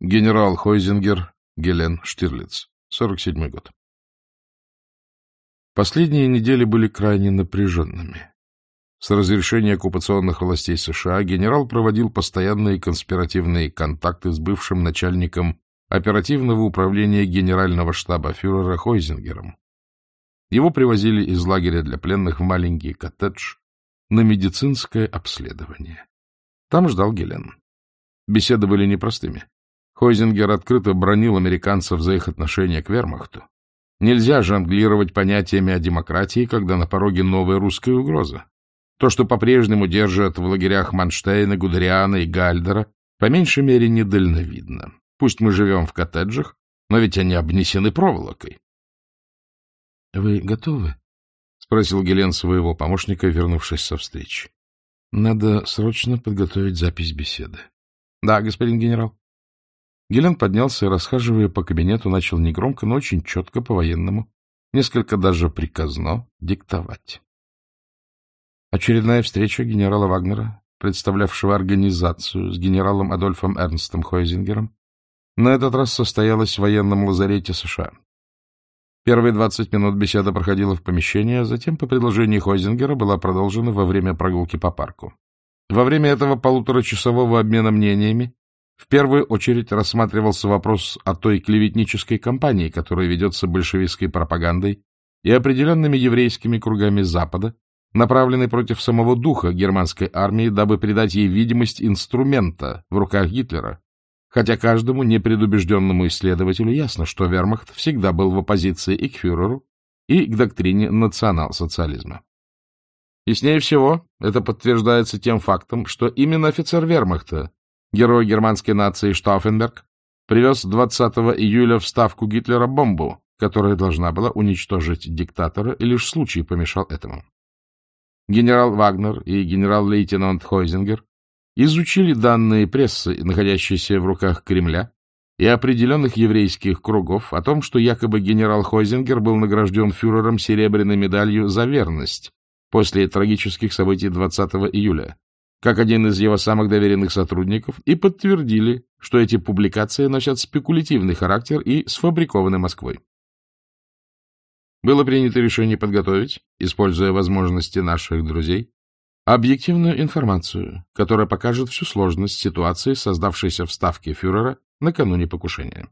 Генерал Хойзингер, Гелен Штирлиц. 47 год. Последние недели были крайне напряженными. С разрешения оккупационных властей США генерал проводил постоянные конспиративные контакты с бывшим начальником оперативного управления генерального штаба фюрера Хойзингером. Его привозили из лагеря для пленных в маленький коттедж на медицинское обследование. Там ждал Гелен. Беседы были непростыми. Хойзингер открыто бронил американцев за их отношение к вермахту. Нельзя жонглировать понятиями о демократии, когда на пороге новая русская угроза. То, что по-прежнему держат в лагерях Манштейна, Гудериана и Гальдера, по меньшей мере недальновидно. Пусть мы живем в коттеджах, но ведь они обнесены проволокой. — Вы готовы? — спросил Гелен своего помощника, вернувшись со встречи. — Надо срочно подготовить запись беседы. — Да, господин генерал. Гелен поднялся и, расхаживая по кабинету, начал негромко, но очень четко по-военному, несколько даже приказно, диктовать. Очередная встреча генерала Вагнера, представлявшего организацию с генералом Адольфом Эрнстом Хойзингером, на этот раз состоялась в военном лазарете США. Первые 20 минут беседа проходила в помещении, а затем, по предложению Хойзингера, была продолжена во время прогулки по парку. Во время этого полуторачасового обмена мнениями в первую очередь рассматривался вопрос о той клеветнической кампании, которая ведется большевистской пропагандой и определенными еврейскими кругами Запада, направленной против самого духа германской армии, дабы придать ей видимость инструмента в руках Гитлера, хотя каждому непредубежденному исследователю ясно, что вермахт всегда был в оппозиции и к фюреру, и к доктрине национал-социализма. Яснее всего, это подтверждается тем фактом, что именно офицер вермахта, герой германской нации Штауфенберг, привез 20 июля в ставку Гитлера бомбу, которая должна была уничтожить диктатора, и лишь случай помешал этому. Генерал Вагнер и генерал-лейтенант Хойзингер изучили данные прессы, находящиеся в руках Кремля, и определенных еврейских кругов о том, что якобы генерал Хойзингер был награжден фюрером серебряной медалью за верность после трагических событий 20 июля, как один из его самых доверенных сотрудников, и подтвердили, что эти публикации носят спекулятивный характер и сфабрикованы Москвой. Было принято решение подготовить, используя возможности наших друзей, объективную информацию, которая покажет всю сложность ситуации, создавшейся в ставке фюрера накануне покушения.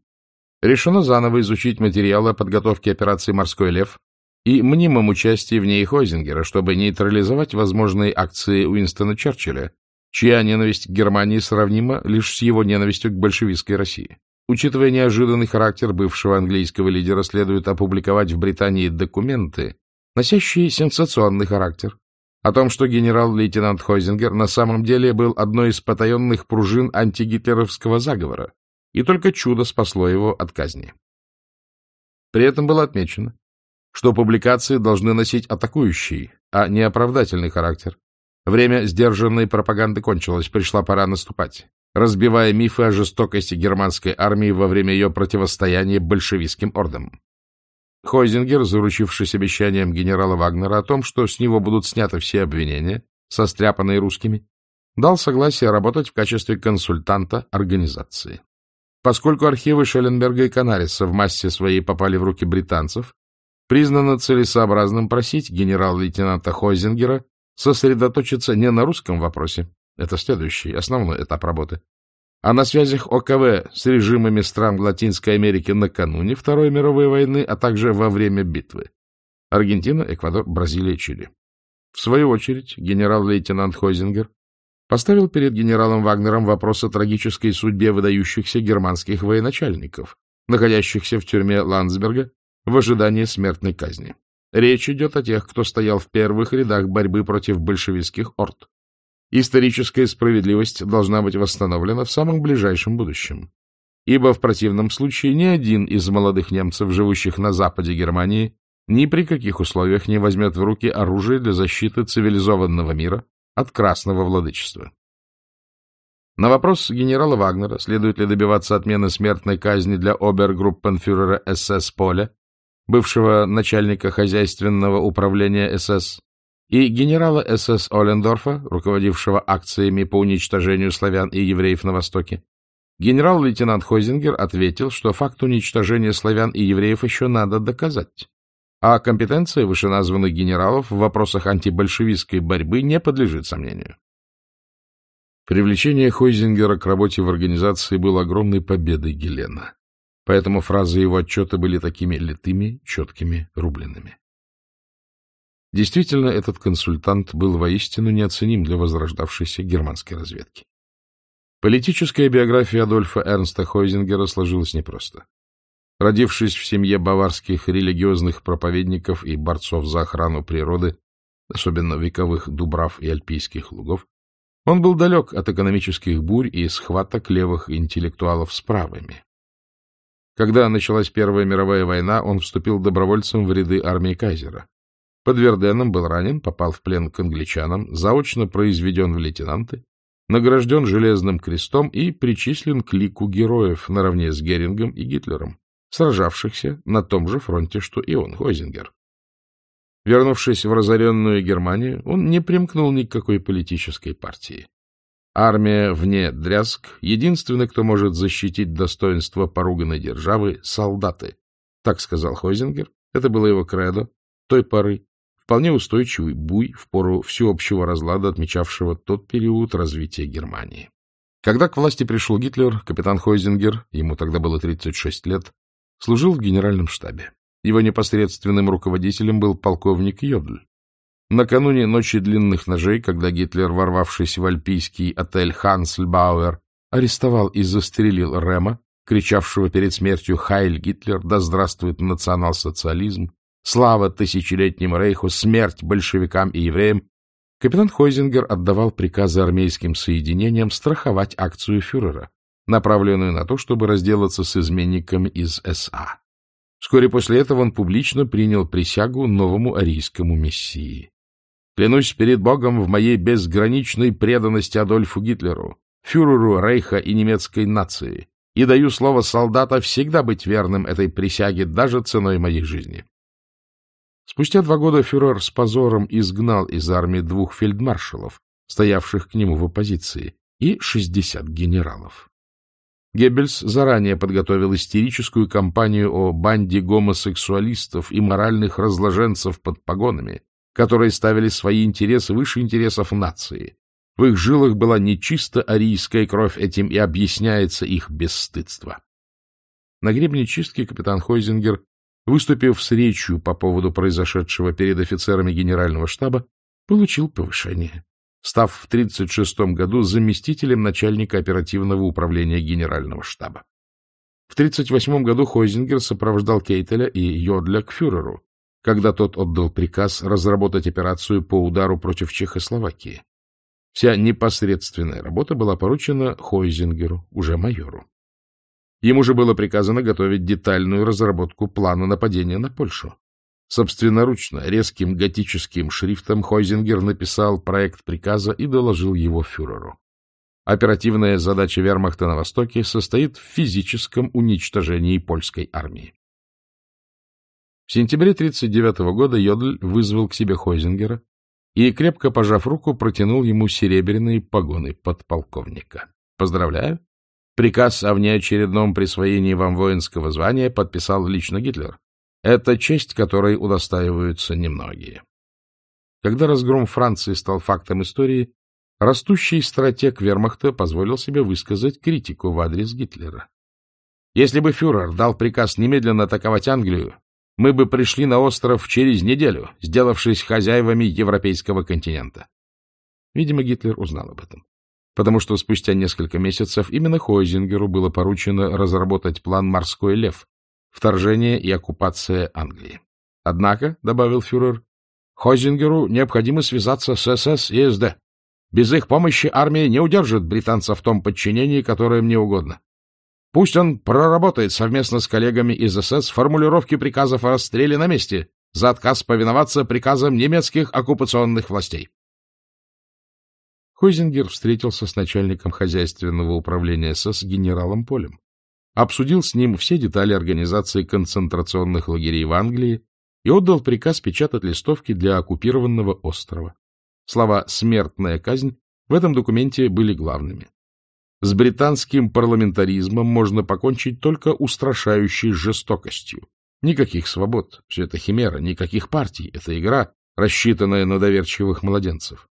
Решено заново изучить материалы о подготовке операции «Морской лев» и мнимом участии в ней Хойзингера, чтобы нейтрализовать возможные акции Уинстона Черчилля, чья ненависть к Германии сравнима лишь с его ненавистью к большевистской России. Учитывая неожиданный характер бывшего английского лидера, следует опубликовать в Британии документы, носящие сенсационный характер, о том, что генерал-лейтенант Хойзингер на самом деле был одной из потаенных пружин антигитлеровского заговора, и только чудо спасло его от казни. При этом было отмечено, что публикации должны носить атакующий, а не оправдательный характер. Время сдержанной пропаганды кончилось, пришла пора наступать, разбивая мифы о жестокости германской армии во время ее противостояния большевистским ордам. Хойзингер, заручившись обещанием генерала Вагнера о том, что с него будут сняты все обвинения, состряпанные русскими, дал согласие работать в качестве консультанта организации. Поскольку архивы Шелленберга и Канариса в массе своей попали в руки британцев, признано целесообразным просить генерал-лейтенанта Хойзингера сосредоточиться не на русском вопросе, это следующий, основной этап работы, а на связях ОКВ с режимами стран Латинской Америки накануне Второй мировой войны, а также во время битвы. Аргентина, Эквадор, Бразилия, Чили. В свою очередь генерал-лейтенант Хойзингер поставил перед генералом Вагнером вопрос о трагической судьбе выдающихся германских военачальников, находящихся в тюрьме Ландсберга в ожидании смертной казни. Речь идет о тех, кто стоял в первых рядах борьбы против большевистских орд. Историческая справедливость должна быть восстановлена в самом ближайшем будущем. Ибо в противном случае ни один из молодых немцев, живущих на западе Германии, ни при каких условиях не возьмет в руки оружие для защиты цивилизованного мира от красного владычества. На вопрос генерала Вагнера, следует ли добиваться отмены смертной казни для обергруппенфюрера СС Поля, бывшего начальника хозяйственного управления СС, и генерала СС Олендорфа, руководившего акциями по уничтожению славян и евреев на Востоке, Генерал-лейтенант Хойзингер ответил, что факт уничтожения славян и евреев еще надо доказать, а компетенция вышеназванных генералов в вопросах антибольшевистской борьбы не подлежит сомнению. Привлечение Хойзингера к работе в организации было огромной победой Гелена, поэтому фразы его отчета были такими литыми, четкими, рубленными. Действительно, этот консультант был воистину неоценим для возрождавшейся германской разведки. Политическая биография Адольфа Эрнста Хойзингера сложилась непросто. Родившись в семье баварских религиозных проповедников и борцов за охрану природы, особенно вековых дубрав и альпийских лугов, он был далек от экономических бурь и схваток левых интеллектуалов с правыми. Когда началась Первая мировая война, он вступил добровольцем в ряды армии Кайзера. Под Верденом был ранен, попал в плен к англичанам, заочно произведен в лейтенанты, награжден Железным крестом и причислен к лику героев наравне с Герингом и Гитлером, сражавшихся на том же фронте, что и он, Хойзингер. Вернувшись в разоренную Германию, он не примкнул ни к какой политической партии. Армия вне дрязг, единственный, кто может защитить достоинство поруганной державы — солдаты. Так сказал Хойзингер, это было его кредо той поры вполне устойчивый буй в пору всеобщего разлада, отмечавшего тот период развития Германии. Когда к власти пришел Гитлер, капитан Хойзингер, ему тогда было 36 лет, служил в генеральном штабе. Его непосредственным руководителем был полковник Йодль. Накануне ночи длинных ножей, когда Гитлер, ворвавшись в альпийский отель Хансльбауэр, арестовал и застрелил Рема, кричавшего перед смертью «Хайль Гитлер! Да здравствует национал-социализм!», Слава тысячелетнему рейху, смерть большевикам и евреям, капитан Хойзингер отдавал приказы армейским соединениям страховать акцию фюрера, направленную на то, чтобы разделаться с изменниками из СА. Вскоре после этого он публично принял присягу новому арийскому мессии. «Клянусь перед Богом в моей безграничной преданности Адольфу Гитлеру, фюреру Рейха и немецкой нации, и даю слово солдата всегда быть верным этой присяге даже ценой моей жизни». Спустя два года фюрер с позором изгнал из армии двух фельдмаршалов, стоявших к нему в оппозиции, и 60 генералов. Геббельс заранее подготовил истерическую кампанию о банде гомосексуалистов и моральных разложенцев под погонами, которые ставили свои интересы выше интересов нации. В их жилах была нечисто арийская кровь, этим и объясняется их бесстыдство. На гребне чистки капитан Хойзингер выступив с речью по поводу произошедшего перед офицерами генерального штаба, получил повышение, став в 1936 году заместителем начальника оперативного управления генерального штаба. В 1938 году Хойзингер сопровождал Кейтеля и Йодля к фюреру, когда тот отдал приказ разработать операцию по удару против Чехословакии. Вся непосредственная работа была поручена Хойзингеру, уже майору. Ему же было приказано готовить детальную разработку плана нападения на Польшу. Собственноручно, резким готическим шрифтом Хойзингер написал проект приказа и доложил его фюреру. Оперативная задача вермахта на Востоке состоит в физическом уничтожении польской армии. В сентябре 1939 года Йодль вызвал к себе Хойзингера и, крепко пожав руку, протянул ему серебряные погоны подполковника. — Поздравляю, Приказ о внеочередном присвоении вам воинского звания подписал лично Гитлер. Это честь, которой удостаиваются немногие. Когда разгром Франции стал фактом истории, растущий стратег вермахта позволил себе высказать критику в адрес Гитлера. Если бы фюрер дал приказ немедленно атаковать Англию, мы бы пришли на остров через неделю, сделавшись хозяевами европейского континента. Видимо, Гитлер узнал об этом потому что спустя несколько месяцев именно Хойзингеру было поручено разработать план «Морской лев» — вторжение и оккупация Англии. Однако, — добавил фюрер, — Хойзингеру необходимо связаться с СС и СД. Без их помощи армия не удержит британцев в том подчинении, которое мне угодно. Пусть он проработает совместно с коллегами из СС формулировки приказов о расстреле на месте за отказ повиноваться приказам немецких оккупационных властей. Хойзингер встретился с начальником хозяйственного управления СС генералом Полем, обсудил с ним все детали организации концентрационных лагерей в Англии и отдал приказ печатать листовки для оккупированного острова. Слова «смертная казнь» в этом документе были главными. С британским парламентаризмом можно покончить только устрашающей жестокостью. Никаких свобод, все это химера, никаких партий, это игра, рассчитанная на доверчивых младенцев.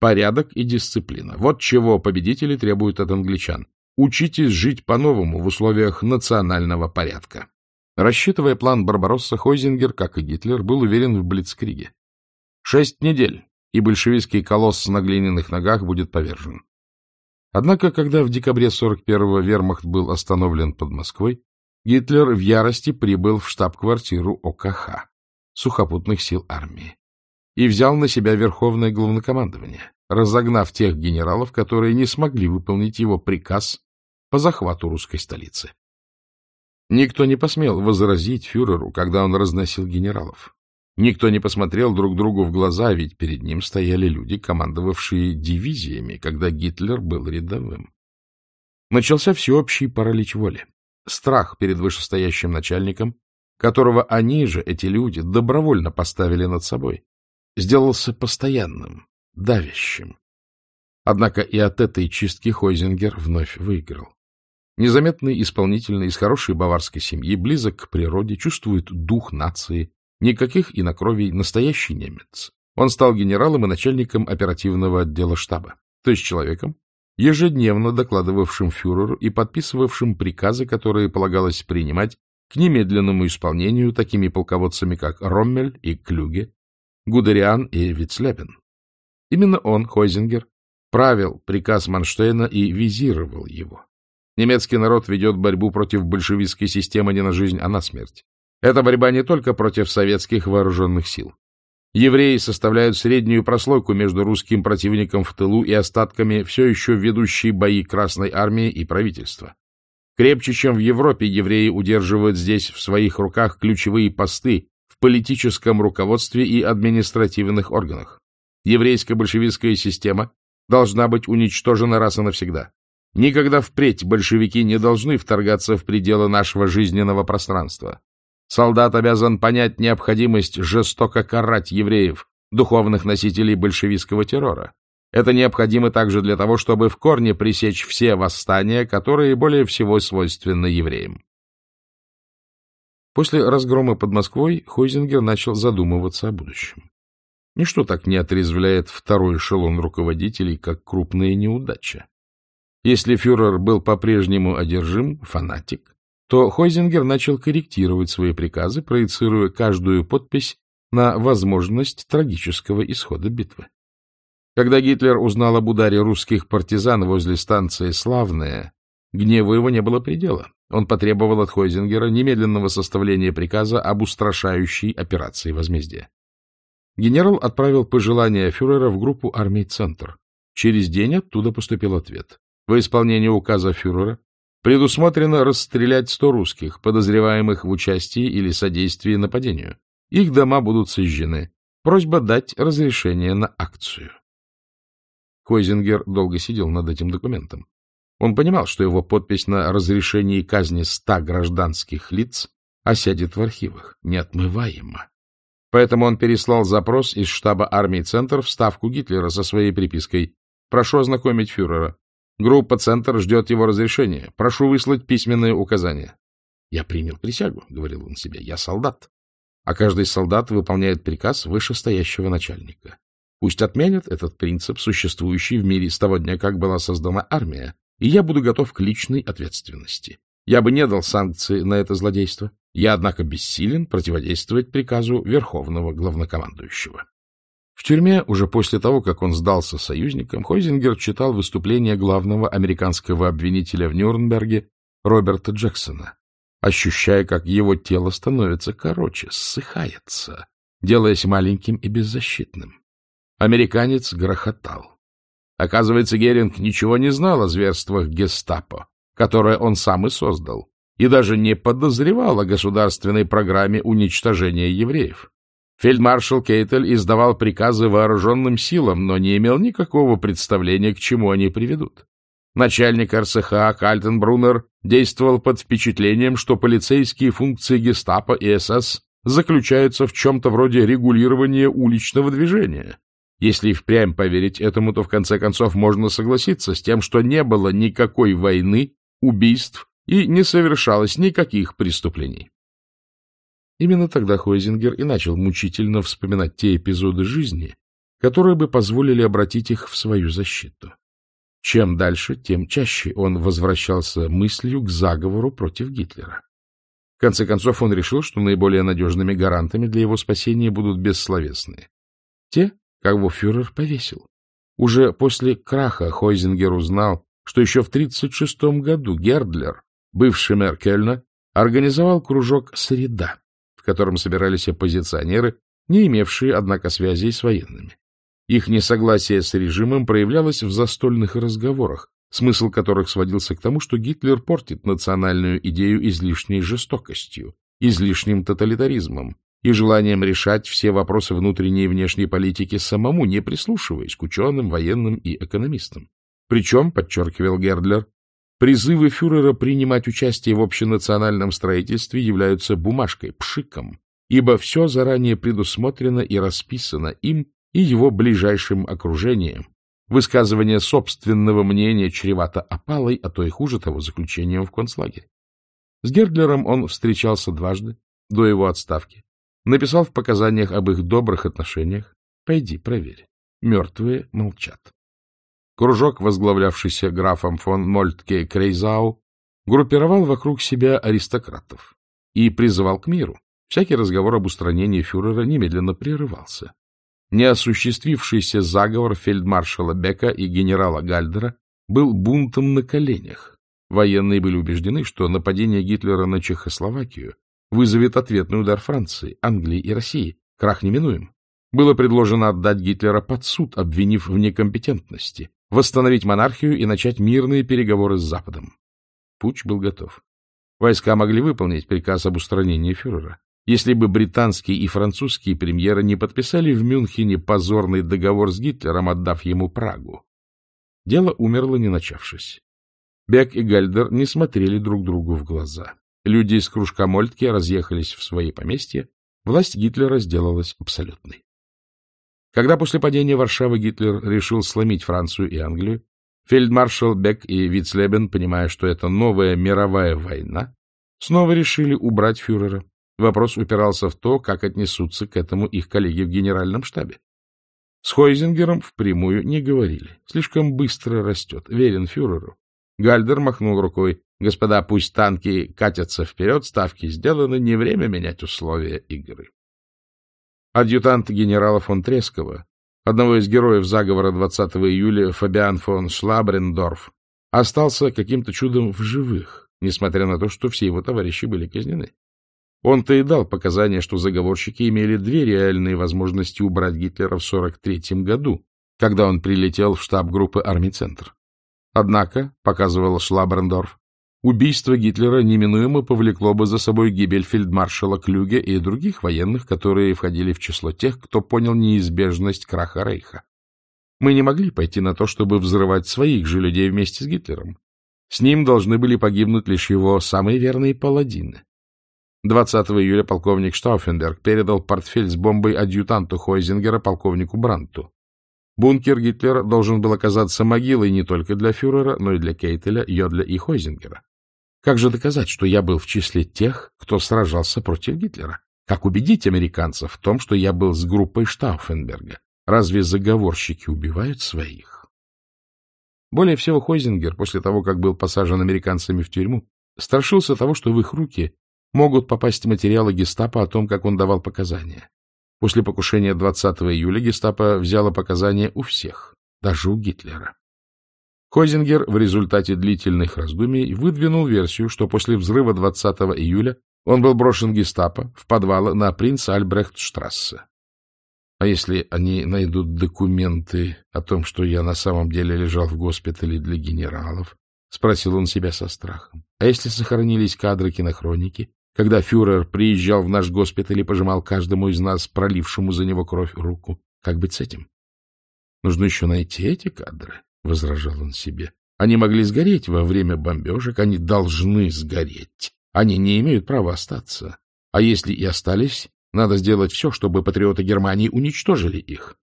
Порядок и дисциплина. Вот чего победители требуют от англичан. Учитесь жить по-новому в условиях национального порядка. Рассчитывая план Барбаросса, Хойзингер, как и Гитлер, был уверен в Блицкриге. Шесть недель, и большевистский колосс на глиняных ногах будет повержен. Однако, когда в декабре 41-го вермахт был остановлен под Москвой, Гитлер в ярости прибыл в штаб-квартиру ОКХ, сухопутных сил армии, и взял на себя верховное главнокомандование, разогнав тех генералов, которые не смогли выполнить его приказ по захвату русской столицы. Никто не посмел возразить фюреру, когда он разносил генералов. Никто не посмотрел друг другу в глаза, ведь перед ним стояли люди, командовавшие дивизиями, когда Гитлер был рядовым. Начался всеобщий паралич воли. Страх перед вышестоящим начальником, которого они же, эти люди, добровольно поставили над собой, сделался постоянным, давящим. Однако и от этой чистки Хойзингер вновь выиграл. Незаметный, исполнительный, из хорошей баварской семьи, близок к природе, чувствует дух нации, Никаких инокровий, настоящий немец. Он стал генералом и начальником оперативного отдела штаба, то есть человеком, ежедневно докладывавшим фюреру и подписывавшим приказы, которые полагалось принимать к немедленному исполнению такими полководцами, как Роммель и Клюге, Гудериан и Вицлепен. Именно он, Хойзингер, правил приказ Манштейна и визировал его. Немецкий народ ведет борьбу против большевистской системы не на жизнь, а на смерть. Эта борьба не только против советских вооруженных сил. Евреи составляют среднюю прослойку между русским противником в тылу и остатками все еще ведущей бои Красной Армии и правительства. Крепче, чем в Европе, евреи удерживают здесь в своих руках ключевые посты в политическом руководстве и административных органах. Еврейская большевистская система должна быть уничтожена раз и навсегда. Никогда впредь большевики не должны вторгаться в пределы нашего жизненного пространства. Солдат обязан понять необходимость жестоко карать евреев, духовных носителей большевистского террора. Это необходимо также для того, чтобы в корне пресечь все восстания, которые более всего свойственны евреям. После разгрома под Москвой Хойзингер начал задумываться о будущем. Ничто так не отрезвляет второй эшелон руководителей, как крупная неудача. Если фюрер был по-прежнему одержим, фанатик, то Хойзингер начал корректировать свои приказы, проецируя каждую подпись на возможность трагического исхода битвы. Когда Гитлер узнал об ударе русских партизан возле станции Славная, гневу его не было предела. Он потребовал от Хойзингера немедленного составления приказа об устрашающей операции возмездия. Генерал отправил пожелание фюрера в группу армий «Центр». Через день оттуда поступил ответ. Во исполнение указа фюрера Предусмотрено расстрелять сто русских, подозреваемых в участии или содействии нападению. Их дома будут сожжены. Просьба дать разрешение на акцию. Хойзингер долго сидел над этим документом. Он понимал, что его подпись на разрешении казни ста гражданских лиц осядет в архивах, неотмываемо. Поэтому он переслал запрос из штаба армии «Центр» в ставку Гитлера со своей припиской «Прошу ознакомить фюрера. Группа «Центр» ждет его разрешения. Прошу выслать письменные указания. — Я принял присягу, — говорил он себе, — я солдат. А каждый солдат выполняет приказ вышестоящего начальника. Пусть отменят этот принцип, существующий в мире с того дня, как была создана армия, и я буду готов к личной ответственности. Я бы не дал санкции на это злодейство. Я, однако, бессилен противодействовать приказу Верховного Главнокомандующего. В тюрьме, уже после того, как он сдался союзникам, Хойзингер читал выступление главного американского обвинителя в Нюрнберге Роберта Джексона, ощущая, как его тело становится короче, ссыхается, делаясь маленьким и беззащитным. Американец грохотал. Оказывается, Геринг ничего не знал о зверствах гестапо, которое он сам и создал, и даже не подозревал о государственной программе уничтожения евреев. Фельдмаршал Кейтель издавал приказы вооруженным силам, но не имел никакого представления, к чему они приведут. Начальник РСХ Кальтенбруннер действовал под впечатлением, что полицейские функции гестапо и СС заключаются в чем-то вроде регулирования уличного движения. Если и впрямь поверить этому, то в конце концов можно согласиться с тем, что не было никакой войны, убийств и не совершалось никаких преступлений. Именно тогда Хойзингер и начал мучительно вспоминать те эпизоды жизни, которые бы позволили обратить их в свою защиту. Чем дальше, тем чаще он возвращался мыслью к заговору против Гитлера. В конце концов, он решил, что наиболее надежными гарантами для его спасения будут бессловесные. Те, кого фюрер повесил. Уже после краха Хойзингер узнал, что еще в 1936 году Гердлер, бывший мэр Кельна, организовал кружок «Среда», котором собирались оппозиционеры, не имевшие, однако, связей с военными. Их несогласие с режимом проявлялось в застольных разговорах, смысл которых сводился к тому, что Гитлер портит национальную идею излишней жестокостью, излишним тоталитаризмом и желанием решать все вопросы внутренней и внешней политики самому, не прислушиваясь к ученым, военным и экономистам. Причем, подчеркивал Гердлер, призывы фюрера принимать участие в общенациональном строительстве являются бумажкой, пшиком, ибо все заранее предусмотрено и расписано им и его ближайшим окружением, Высказывание собственного мнения чревато опалой, а то и хуже того, заключением в концлагере. С Гердлером он встречался дважды, до его отставки. Написал в показаниях об их добрых отношениях. Пойди, проверь. Мертвые молчат. Кружок, возглавлявшийся графом фон Мольтке Крейзау, группировал вокруг себя аристократов и призывал к миру. Всякий разговор об устранении фюрера немедленно прерывался. Неосуществившийся заговор фельдмаршала Бека и генерала Гальдера был бунтом на коленях. Военные были убеждены, что нападение Гитлера на Чехословакию вызовет ответный удар Франции, Англии и России. Крах неминуем. Было предложено отдать Гитлера под суд, обвинив в некомпетентности, восстановить монархию и начать мирные переговоры с Западом. Путь был готов. Войска могли выполнить приказ об устранении фюрера если бы британские и французские премьеры не подписали в Мюнхене позорный договор с Гитлером, отдав ему Прагу. Дело умерло, не начавшись. Бек и Гальдер не смотрели друг другу в глаза. Люди из кружка Мольтке разъехались в свои поместья, власть Гитлера сделалась абсолютной. Когда после падения Варшавы Гитлер решил сломить Францию и Англию, фельдмаршал Бек и Вицлебен, понимая, что это новая мировая война, снова решили убрать фюрера Вопрос упирался в то, как отнесутся к этому их коллеги в генеральном штабе. С Хойзингером впрямую не говорили. Слишком быстро растет, верен фюреру. Гальдер махнул рукой. Господа, пусть танки катятся вперед, ставки сделаны, не время менять условия игры. Адъютант генерала фон Трескова, одного из героев заговора 20 июля Фабиан фон Шлабрендорф, остался каким-то чудом в живых, несмотря на то, что все его товарищи были казнены. Он-то и дал показания, что заговорщики имели две реальные возможности убрать Гитлера в 43 году, когда он прилетел в штаб группы «Армий-центр». Однако, показывал Шлабрендорф, убийство Гитлера неминуемо повлекло бы за собой гибель фельдмаршала Клюге и других военных, которые входили в число тех, кто понял неизбежность краха Рейха. Мы не могли пойти на то, чтобы взрывать своих же людей вместе с Гитлером. С ним должны были погибнуть лишь его самые верные паладины. 20 июля полковник Штауфенберг передал портфель с бомбой адъютанту Хойзингера полковнику Бранту. Бункер Гитлера должен был оказаться могилой не только для фюрера, но и для Кейтеля, Йодля и Хойзингера. Как же доказать, что я был в числе тех, кто сражался против Гитлера? Как убедить американцев в том, что я был с группой Штауфенберга? Разве заговорщики убивают своих? Более всего Хойзингер, после того, как был посажен американцами в тюрьму, страшился того, что в их руки могут попасть материалы гестапо о том, как он давал показания. После покушения 20 июля гестапо взяло показания у всех, даже у Гитлера. Хойзингер в результате длительных раздумий выдвинул версию, что после взрыва 20 июля он был брошен гестапо в подвал на принц Альбрехтштрассе. А если они найдут документы о том, что я на самом деле лежал в госпитале для генералов? — спросил он себя со страхом. — А если сохранились кадры кинохроники, когда фюрер приезжал в наш госпиталь и пожимал каждому из нас, пролившему за него кровь, руку. Как быть с этим? — Нужно еще найти эти кадры, — возражал он себе. Они могли сгореть во время бомбежек, они должны сгореть. Они не имеют права остаться. А если и остались, надо сделать все, чтобы патриоты Германии уничтожили их.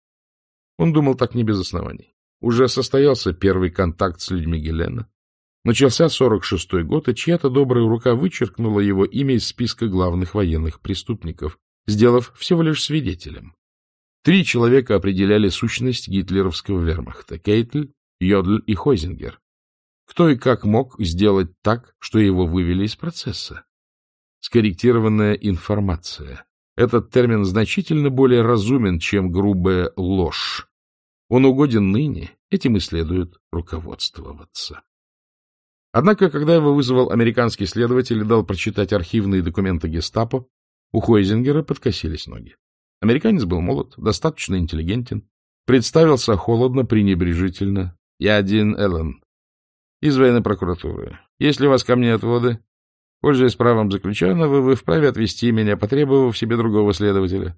Он думал так не без оснований. Уже состоялся первый контакт с людьми Гелена. Начался 46-й год, и чья-то добрая рука вычеркнула его имя из списка главных военных преступников, сделав всего лишь свидетелем. Три человека определяли сущность гитлеровского вермахта — Кейтль, Йодль и Хойзингер. Кто и как мог сделать так, что его вывели из процесса? Скорректированная информация. Этот термин значительно более разумен, чем грубая ложь. Он угоден ныне, этим и следует руководствоваться. Однако, когда его вызвал американский следователь и дал прочитать архивные документы гестапо, у Хойзингера подкосились ноги. Американец был молод, достаточно интеллигентен, представился холодно, пренебрежительно. Я один Эллен. Из военной прокуратуры. Если у вас ко мне отводы, пользуясь правом заключенного, вы вправе отвести меня, потребовав себе другого следователя.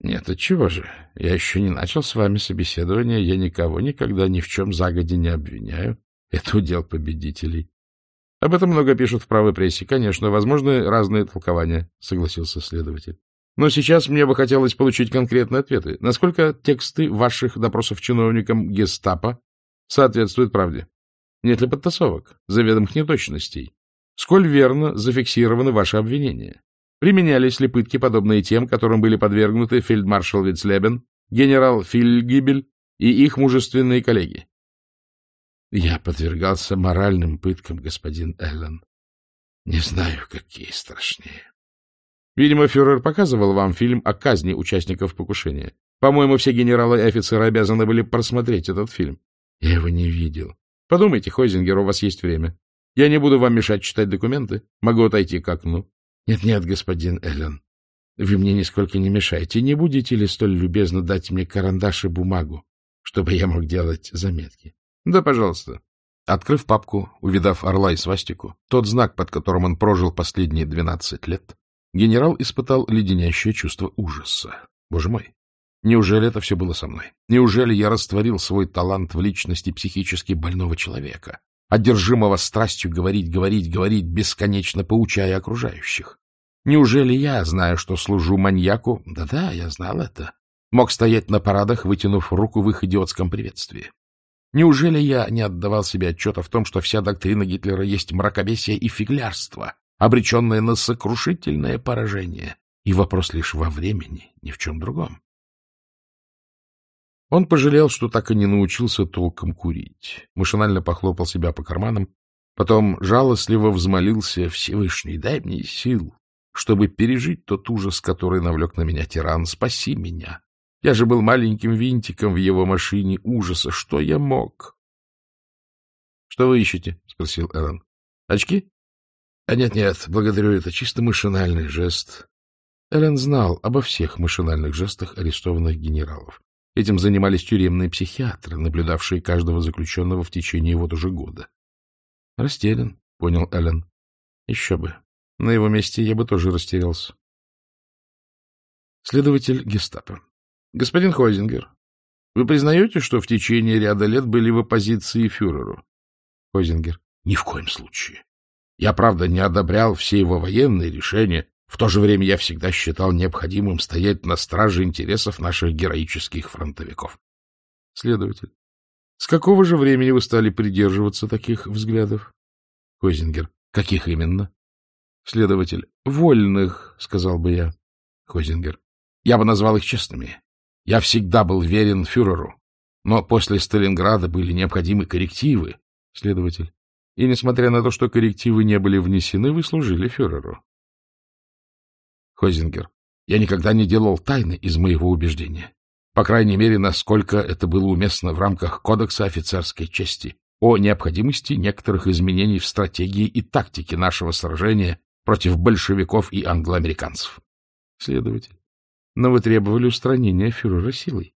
Нет, отчего же? Я еще не начал с вами собеседование, я никого никогда ни в чем загоди не обвиняю. Это удел победителей. Об этом много пишут в правой прессе. Конечно, возможны разные толкования, согласился следователь. Но сейчас мне бы хотелось получить конкретные ответы. Насколько тексты ваших допросов чиновникам гестапо соответствуют правде? Нет ли подтасовок, заведомых неточностей? Сколь верно зафиксированы ваши обвинения? Применялись ли пытки, подобные тем, которым были подвергнуты фельдмаршал Вицлебен, генерал Фильгибель и их мужественные коллеги? Я подвергался моральным пыткам, господин Эллен. Не знаю, какие страшнее. Видимо, фюрер показывал вам фильм о казни участников покушения. По-моему, все генералы и офицеры обязаны были просмотреть этот фильм. Я его не видел. Подумайте, Хойзингер, у вас есть время. Я не буду вам мешать читать документы. Могу отойти к окну. Нет-нет, господин Эллен, вы мне нисколько не мешаете. Не будете ли столь любезно дать мне карандаш и бумагу, чтобы я мог делать заметки? Да, пожалуйста. Открыв папку, увидав орла и свастику, тот знак, под которым он прожил последние двенадцать лет, генерал испытал леденящее чувство ужаса. Боже мой! Неужели это все было со мной? Неужели я растворил свой талант в личности психически больного человека, одержимого страстью говорить, говорить, говорить, бесконечно поучая окружающих? Неужели я, зная, что служу маньяку, да-да, я знал это, мог стоять на парадах, вытянув руку в их идиотском приветствии? Неужели я не отдавал себе отчета в том, что вся доктрина Гитлера есть мракобесие и фиглярство, обреченное на сокрушительное поражение? И вопрос лишь во времени, ни в чем другом. Он пожалел, что так и не научился толком курить. Машинально похлопал себя по карманам, потом жалостливо взмолился «Всевышний, дай мне сил, чтобы пережить тот ужас, который навлек на меня тиран. Спаси меня!» Я же был маленьким винтиком в его машине ужаса. Что я мог? — Что вы ищете? — спросил Эллен. — Очки? — А нет-нет, благодарю, это чисто машинальный жест. Эллен знал обо всех машинальных жестах арестованных генералов. Этим занимались тюремные психиатры, наблюдавшие каждого заключенного в течение вот уже года. — Растерян, — понял Эллен. — Еще бы. На его месте я бы тоже растерялся. Следователь гестапо. Господин Хойзингер, вы признаете, что в течение ряда лет были в оппозиции фюреру? Хойзингер. Ни в коем случае. Я, правда, не одобрял все его военные решения. В то же время я всегда считал необходимым стоять на страже интересов наших героических фронтовиков. Следователь. С какого же времени вы стали придерживаться таких взглядов? Хойзингер. Каких именно? Следователь. Вольных, сказал бы я. Хойзингер. Я бы назвал их честными. Я всегда был верен фюреру, но после Сталинграда были необходимы коррективы. Следователь. И несмотря на то, что коррективы не были внесены, вы служили фюреру. Хозингер. Я никогда не делал тайны из моего убеждения. По крайней мере, насколько это было уместно в рамках Кодекса офицерской чести о необходимости некоторых изменений в стратегии и тактике нашего сражения против большевиков и англоамериканцев. Следователь. Но вы требовали устранения фюрера силой.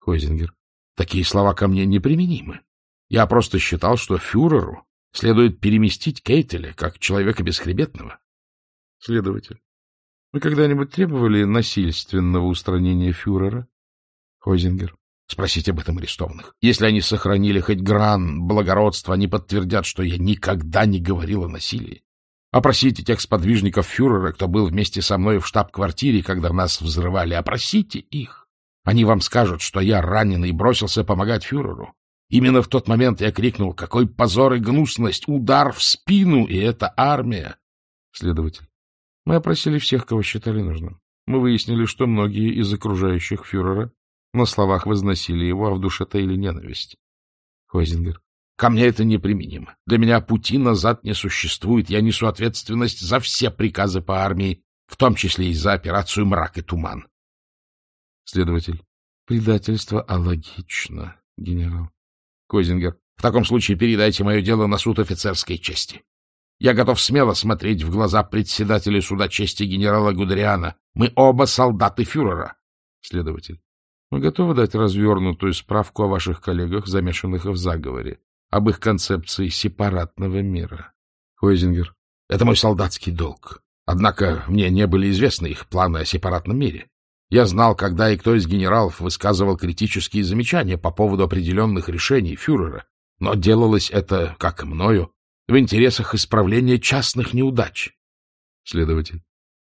Хойзингер. Такие слова ко мне неприменимы. Я просто считал, что фюреру следует переместить Кейтеля как человека бесхребетного. Следователь. Вы когда-нибудь требовали насильственного устранения фюрера? Хойзингер. Спросите об этом арестованных. Если они сохранили хоть гран благородства, они подтвердят, что я никогда не говорил о насилии. Опросите тех сподвижников фюрера, кто был вместе со мной в штаб-квартире, когда нас взрывали. Опросите их. Они вам скажут, что я раненый и бросился помогать фюреру. Именно в тот момент я крикнул, какой позор и гнусность, удар в спину, и это армия. Следователь. Мы опросили всех, кого считали нужным. Мы выяснили, что многие из окружающих фюрера на словах возносили его, а в душе таили ненависть. Хойзингер. Ко мне это неприменимо. Для меня пути назад не существует. Я несу ответственность за все приказы по армии, в том числе и за операцию «Мрак и туман». Следователь. Предательство алогично, генерал. Козингер. В таком случае передайте мое дело на суд офицерской чести. Я готов смело смотреть в глаза председателя суда чести генерала Гудериана. Мы оба солдаты фюрера. Следователь. Мы готовы дать развернутую справку о ваших коллегах, замешанных в заговоре, об их концепции сепаратного мира. Хойзингер. Это мой солдатский долг. Однако мне не были известны их планы о сепаратном мире. Я знал, когда и кто из генералов высказывал критические замечания по поводу определенных решений фюрера, но делалось это, как и мною, в интересах исправления частных неудач. Следователь,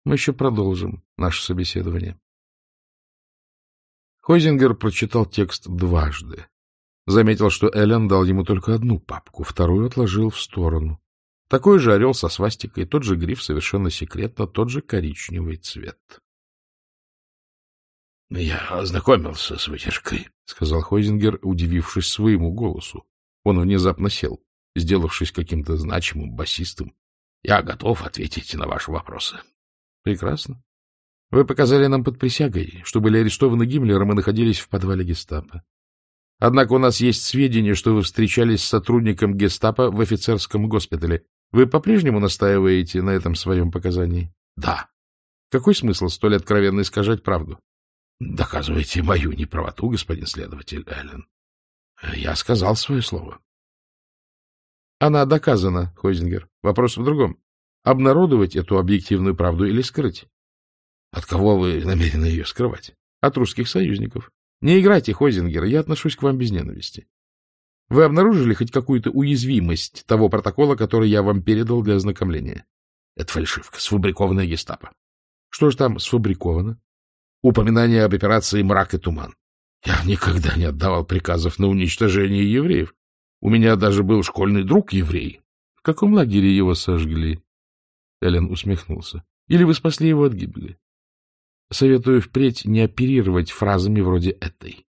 мы еще продолжим наше собеседование. Хойзингер прочитал текст дважды. Заметил, что Эллен дал ему только одну папку, вторую отложил в сторону. Такой же орел со свастикой, тот же гриф совершенно секретно, тот же коричневый цвет. — Я ознакомился с вытяжкой, — сказал Хойзингер, удивившись своему голосу. Он внезапно сел, сделавшись каким-то значимым басистым. — Я готов ответить на ваши вопросы. — Прекрасно. Вы показали нам под присягой, что были арестованы Гиммлером и находились в подвале гестапо. Однако у нас есть сведения, что вы встречались с сотрудником гестапо в офицерском госпитале. Вы по-прежнему настаиваете на этом своем показании? — Да. — Какой смысл столь откровенно искажать правду? — Доказывайте мою неправоту, господин следователь Эллен. Я сказал свое слово. — Она доказана, Хойзингер. Вопрос в другом. Обнародовать эту объективную правду или скрыть? — От кого вы намерены ее скрывать? — От русских союзников. Не играйте, Хойзингер, я отношусь к вам без ненависти. Вы обнаружили хоть какую-то уязвимость того протокола, который я вам передал для ознакомления? — Это фальшивка, сфабрикованная гестапо. — Что же там сфабриковано? упоминание об операции «Мрак и туман». Я никогда не отдавал приказов на уничтожение евреев. У меня даже был школьный друг еврей. В каком лагере его сожгли? Эллен усмехнулся. Или вы спасли его от гибели? Советую впредь не оперировать фразами вроде этой.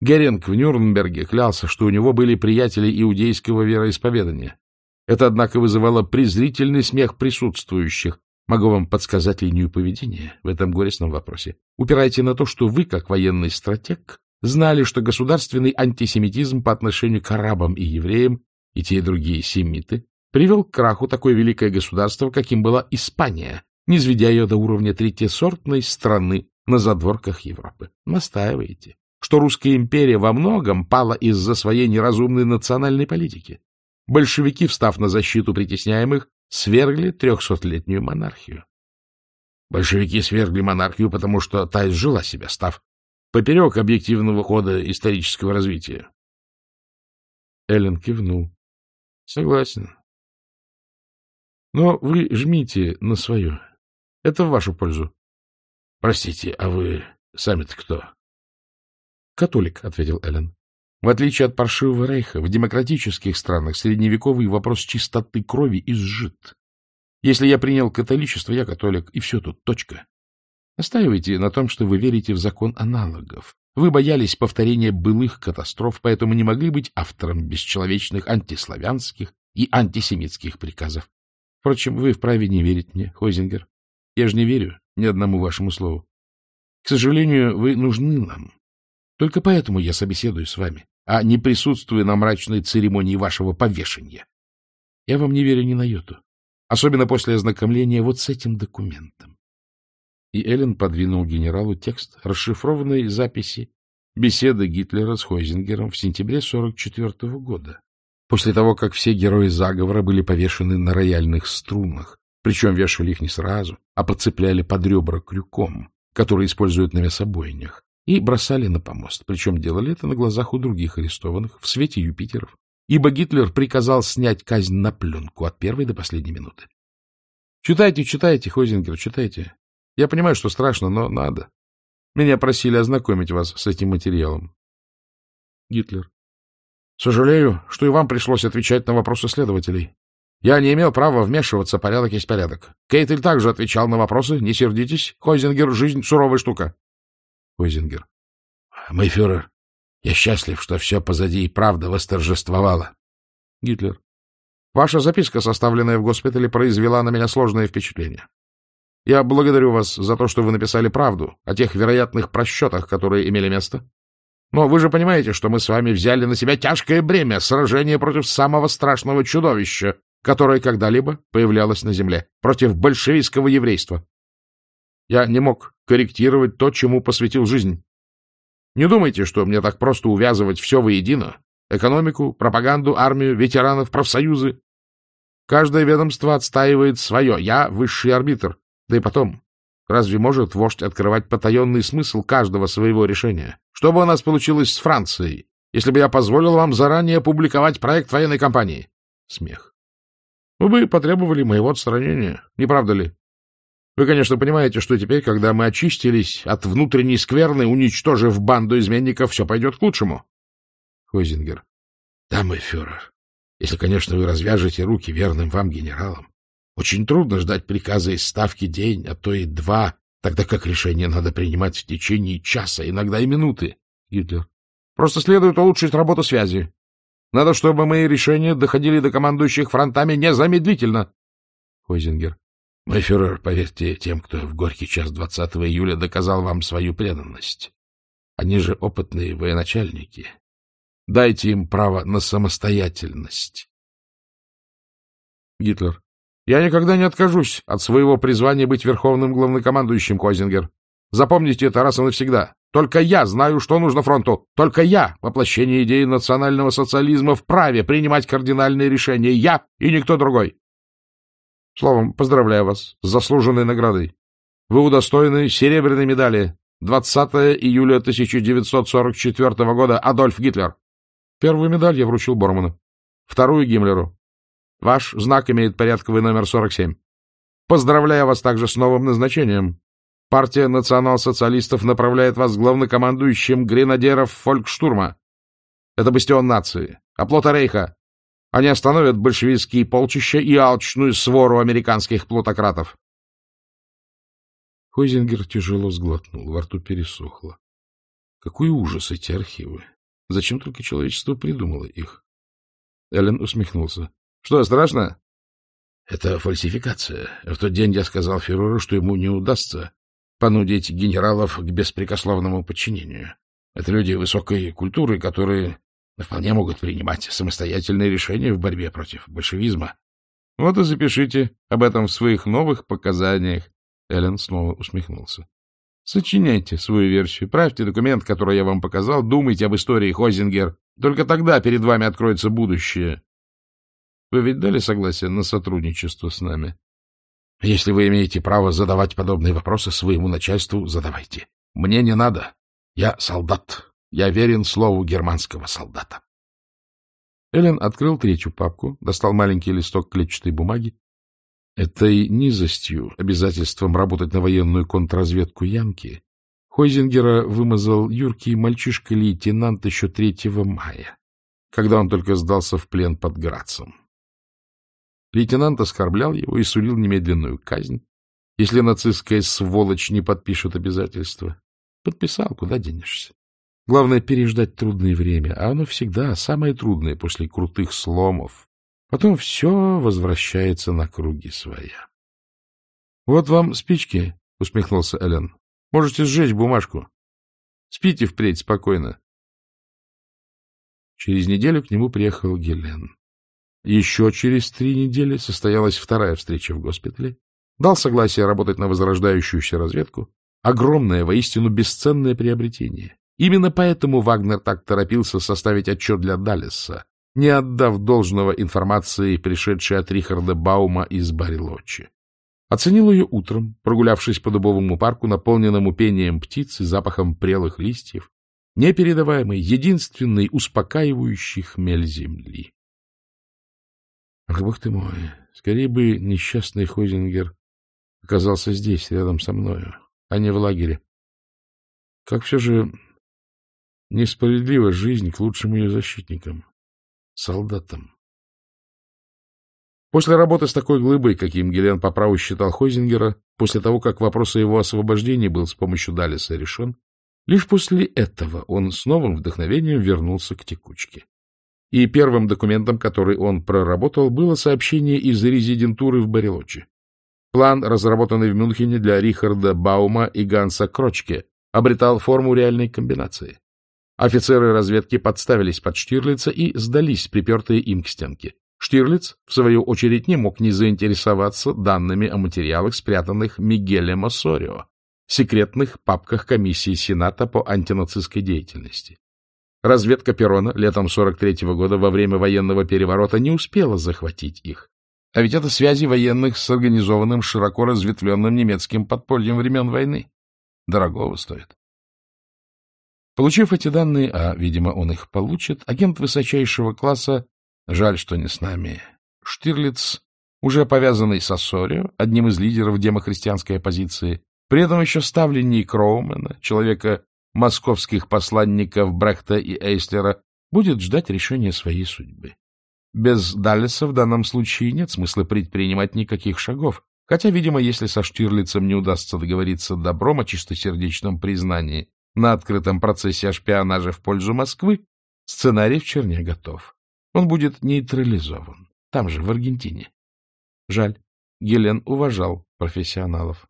Геринг в Нюрнберге клялся, что у него были приятели иудейского вероисповедания. Это, однако, вызывало презрительный смех присутствующих, Могу вам подсказать линию поведения в этом горестном вопросе. Упирайте на то, что вы, как военный стратег, знали, что государственный антисемитизм по отношению к арабам и евреям, и те и другие семиты, привел к краху такое великое государство, каким была Испания, низведя ее до уровня третьесортной страны на задворках Европы. Настаиваете, что русская империя во многом пала из-за своей неразумной национальной политики. Большевики, встав на защиту притесняемых, свергли трехсотлетнюю монархию. Большевики свергли монархию, потому что та изжила себя, став поперек объективного хода исторического развития. Эллен кивнул. — Согласен. Но вы жмите на свое. Это в вашу пользу. — Простите, а вы сами-то кто? — Католик, — ответил Эллен. В отличие от паршивого рейха, в демократических странах средневековый вопрос чистоты крови изжит. Если я принял католичество, я католик, и все тут, точка. Настаивайте на том, что вы верите в закон аналогов. Вы боялись повторения былых катастроф, поэтому не могли быть автором бесчеловечных антиславянских и антисемитских приказов. Впрочем, вы вправе не верить мне, Хойзингер. Я же не верю ни одному вашему слову. К сожалению, вы нужны нам. Только поэтому я собеседую с вами, а не присутствую на мрачной церемонии вашего повешения. Я вам не верю ни на йоту, особенно после ознакомления вот с этим документом. И Эллен подвинул генералу текст расшифрованной записи беседы Гитлера с Хойзингером в сентябре 44 -го года, после того, как все герои заговора были повешены на рояльных струнах, причем вешали их не сразу, а подцепляли под ребра крюком, который используют на мясобойнях, и бросали на помост, причем делали это на глазах у других арестованных в свете Юпитеров, ибо Гитлер приказал снять казнь на пленку от первой до последней минуты. Читайте, читайте, Хойзингер, читайте. Я понимаю, что страшно, но надо. Меня просили ознакомить вас с этим материалом. Гитлер. Сожалею, что и вам пришлось отвечать на вопросы следователей. Я не имел права вмешиваться, порядок есть порядок. Кейтель также отвечал на вопросы, не сердитесь. Хойзингер, жизнь — суровая штука. Хойзингер. Мой фюрер, я счастлив, что все позади и правда восторжествовала. Гитлер. Ваша записка, составленная в госпитале, произвела на меня сложное впечатление. Я благодарю вас за то, что вы написали правду о тех вероятных просчетах, которые имели место. Но вы же понимаете, что мы с вами взяли на себя тяжкое бремя сражения против самого страшного чудовища, которое когда-либо появлялось на земле, против большевистского еврейства. Я не мог корректировать то, чему посвятил жизнь. Не думайте, что мне так просто увязывать все воедино. Экономику, пропаганду, армию, ветеранов, профсоюзы. Каждое ведомство отстаивает свое. Я высший арбитр. Да и потом, разве может вождь открывать потаенный смысл каждого своего решения? Что бы у нас получилось с Францией, если бы я позволил вам заранее опубликовать проект военной кампании? Смех. Вы бы потребовали моего отстранения, не правда ли? Вы, конечно, понимаете, что теперь, когда мы очистились от внутренней скверны, уничтожив банду изменников, все пойдет к лучшему. Хойзингер. Да, мой фюрер, если, конечно, вы развяжете руки верным вам генералам. Очень трудно ждать приказа из ставки день, а то и два, тогда как решение надо принимать в течение часа, иногда и минуты. Гитлер. Просто следует улучшить работу связи. Надо, чтобы мои решения доходили до командующих фронтами незамедлительно. Хойзингер. Мой фюрер, поверьте тем, кто в горький час 20 июля доказал вам свою преданность. Они же опытные военачальники. Дайте им право на самостоятельность. Гитлер. Я никогда не откажусь от своего призвания быть верховным главнокомандующим, Козингер. Запомните это раз и навсегда. Только я знаю, что нужно фронту. Только я, воплощение идеи национального социализма, вправе принимать кардинальные решения. Я и никто другой. Словом, поздравляю вас с заслуженной наградой. Вы удостоены серебряной медали. 20 июля 1944 года. Адольф Гитлер. Первую медаль я вручил Борману. Вторую — Гиммлеру. Ваш знак имеет порядковый номер 47. Поздравляю вас также с новым назначением. Партия национал-социалистов направляет вас главнокомандующим гренадеров фолькштурма. Это бастион нации, оплота рейха. Они остановят большевистские полчища и алчную свору американских плутократов. Хойзингер тяжело сглотнул, во рту пересохло. Какой ужас эти архивы! Зачем только человечество придумало их? Эллен усмехнулся. Что, страшно? Это фальсификация. В тот день я сказал фюреру, что ему не удастся понудить генералов к беспрекословному подчинению. Это люди высокой культуры, которые вполне могут принимать самостоятельные решения в борьбе против большевизма. Вот и запишите об этом в своих новых показаниях. Эллен снова усмехнулся. Сочиняйте свою версию, правьте документ, который я вам показал, думайте об истории Хозингер. Только тогда перед вами откроется будущее. Вы ведь дали согласие на сотрудничество с нами? Если вы имеете право задавать подобные вопросы своему начальству, задавайте. Мне не надо. Я солдат. Я верен слову германского солдата. Эллен открыл третью папку, достал маленький листок клетчатой бумаги. Этой низостью, обязательством работать на военную контрразведку Янки, Хойзингера вымазал юркий мальчишка-лейтенант еще 3 мая, когда он только сдался в плен под Грацем. Лейтенант оскорблял его и сулил немедленную казнь, если нацистская сволочь не подпишет обязательства. Подписал, куда денешься. Главное — переждать трудное время, а оно всегда самое трудное после крутых сломов. Потом все возвращается на круги своя. — Вот вам спички, — усмехнулся Эллен. — Можете сжечь бумажку. Спите впредь спокойно. Через неделю к нему приехал Гелен. Еще через три недели состоялась вторая встреча в госпитале. Дал согласие работать на возрождающуюся разведку. Огромное, воистину бесценное приобретение. Именно поэтому Вагнер так торопился составить отчет для Даллеса, не отдав должного информации, пришедшей от Рихарда Баума из Барилочи. Оценил ее утром, прогулявшись по дубовому парку, наполненному пением птиц и запахом прелых листьев, непередаваемый, единственный успокаивающий хмель земли. Ах, бог ты мой, скорее бы несчастный Хойзингер оказался здесь, рядом со мною, а не в лагере. Как все же несправедлива жизнь к лучшим ее защитникам, солдатам. После работы с такой глыбой, каким Гелен по праву считал Хойзингера, после того, как вопрос о его освобождении был с помощью Далиса решен, лишь после этого он с новым вдохновением вернулся к текучке. И первым документом, который он проработал, было сообщение из резидентуры в Барелочи. План, разработанный в Мюнхене для Рихарда Баума и Ганса Крочке, обретал форму реальной комбинации. Офицеры разведки подставились под Штирлица и сдались, припертые им к стенке. Штирлиц, в свою очередь, не мог не заинтересоваться данными о материалах, спрятанных Мигелем Осорио, секретных папках комиссии Сената по антинацистской деятельности. Разведка Перона летом 43-го года во время военного переворота не успела захватить их. А ведь это связи военных с организованным, широко разветвленным немецким подпольем времен войны. Дорогого стоит. Получив эти данные, а, видимо, он их получит, агент высочайшего класса Жаль, что не с нами. Штирлиц, уже повязанный с Ассорио, одним из лидеров демохристианской оппозиции, при этом еще ставленник Кроумена, человека московских посланников Брехта и Эйслера, будет ждать решения своей судьбы. Без Даллеса в данном случае нет смысла предпринимать никаких шагов, хотя, видимо, если со Штирлицем не удастся договориться добром о чистосердечном признании на открытом процессе о шпионаже в пользу Москвы, сценарий в черне готов он будет нейтрализован. Там же, в Аргентине. Жаль. Гелен уважал профессионалов.